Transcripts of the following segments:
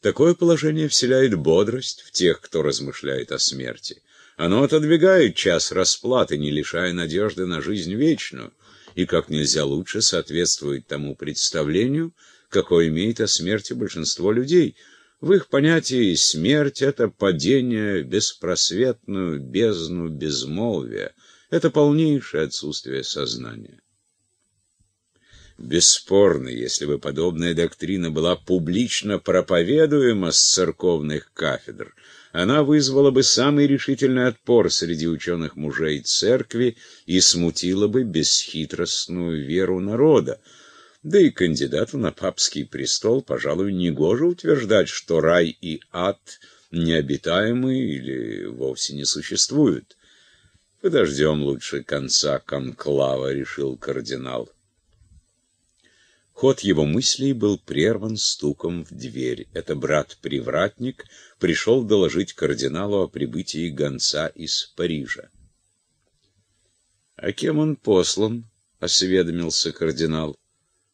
Такое положение вселяет бодрость в тех, кто размышляет о смерти. Оно отодвигает час расплаты, не лишая надежды на жизнь вечную, и как нельзя лучше соответствует тому представлению, какое имеет о смерти большинство людей. В их понятии смерть — это падение в беспросветную бездну безмолвия, это полнейшее отсутствие сознания. Бесспорно, если бы подобная доктрина была публично проповедуема с церковных кафедр, она вызвала бы самый решительный отпор среди ученых мужей церкви и смутила бы бесхитростную веру народа. Да и кандидату на папский престол, пожалуй, негоже утверждать, что рай и ад необитаемы или вовсе не существуют. «Подождем лучше конца конклава», — решил кардинал. Ход его мыслей был прерван стуком в дверь. Это брат-привратник пришел доложить кардиналу о прибытии гонца из Парижа. — А кем он послан? — осведомился кардинал.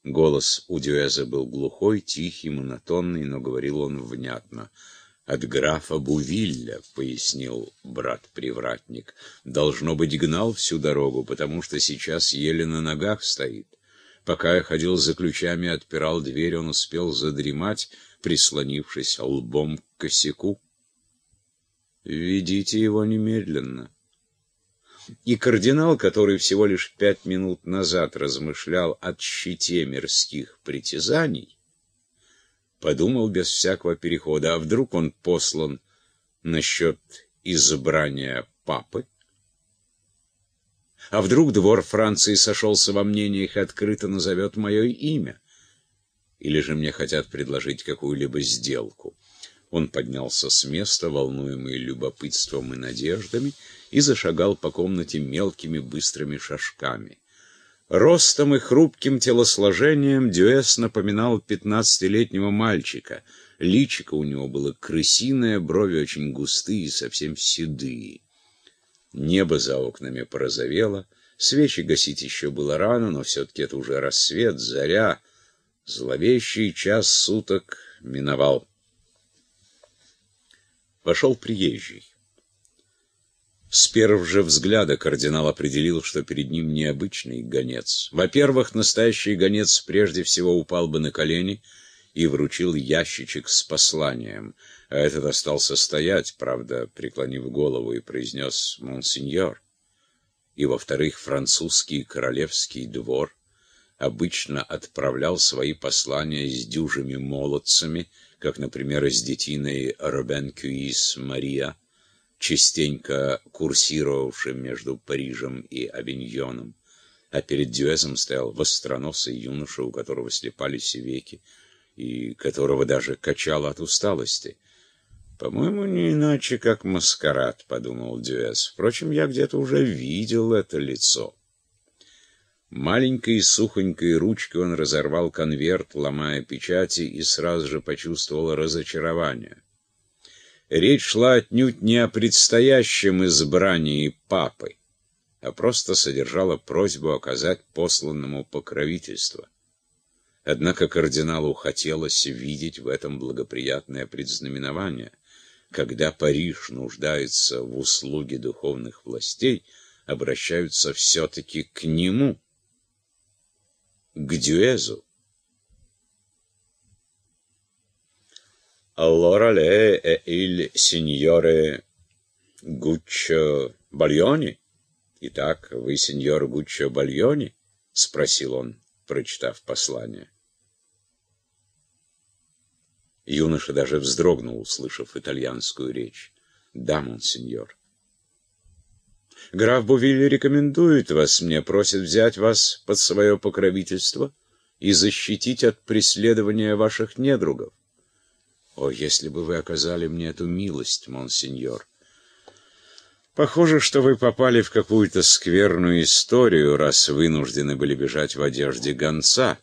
Голос у Дюэза был глухой, тихий, монотонный, но говорил он внятно. «От графа Бувилля», — пояснил брат-привратник. «Должно быть, гнал всю дорогу, потому что сейчас еле на ногах стоит». Пока я ходил за ключами и отпирал дверь, он успел задремать, прислонившись лбом к косяку. «Ведите его немедленно». И кардинал, который всего лишь пять минут назад размышлял о щите мирских притязаний, подумал без всякого перехода, а вдруг он послан насчет избрания папы? А вдруг двор Франции сошелся во мнениях и открыто назовет мое имя? Или же мне хотят предложить какую-либо сделку? Он поднялся с места, волнуемый любопытством и надеждами, и зашагал по комнате мелкими быстрыми шажками. Ростом и хрупким телосложением Дюэс напоминал пятнадцатилетнего мальчика. Личико у него было крысиное, брови очень густые, совсем седые. Небо за окнами порозовело, свечи гасить еще было рано, но все-таки это уже рассвет, заря, зловещий час суток миновал. Вошел приезжий. С первого же взгляда кардинал определил, что перед ним необычный гонец. Во-первых, настоящий гонец прежде всего упал бы на колени и вручил ящичек с посланием — а этот остался стоять, правда, преклонив голову, и произнес «Монсеньор». И, во-вторых, французский королевский двор обычно отправлял свои послания с дюжими молодцами, как, например, с детиной Робен Кюис Мария, частенько курсировавшим между Парижем и Авиньоном. А перед Дюэзом стоял востроносый юноша, у которого слепались веки, и которого даже качало от усталости. «По-моему, не иначе, как маскарад», — подумал Дюэс. «Впрочем, я где-то уже видел это лицо». Маленькой сухонькой ручкой он разорвал конверт, ломая печати, и сразу же почувствовал разочарование. Речь шла отнюдь не о предстоящем избрании папы, а просто содержала просьбу оказать посланному покровительство. Однако кардиналу хотелось видеть в этом благоприятное предзнаменование — когда Париж нуждается в услуге духовных властей, обращаются все-таки к нему, к Дюэзу. Lei è il signore Гуччо Бальони? Итак, вы сеньор Гуччо Бальони? — спросил он, прочитав послание. Юноша даже вздрогнул, услышав итальянскую речь. «Да, монсеньор». «Граф Бувиль рекомендует вас мне, просит взять вас под свое покровительство и защитить от преследования ваших недругов». «О, если бы вы оказали мне эту милость, монсеньор!» «Похоже, что вы попали в какую-то скверную историю, раз вынуждены были бежать в одежде гонца»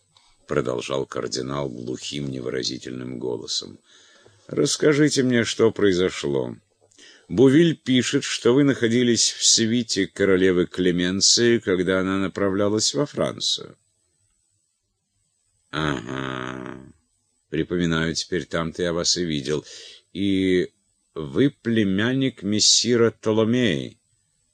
продолжал кардинал глухим невыразительным голосом. «Расскажите мне, что произошло. Бувиль пишет, что вы находились в свите королевы Клеменции, когда она направлялась во Францию». «Ага, Припоминаю, теперь там-то я вас и видел. И вы племянник мессира Толомеи.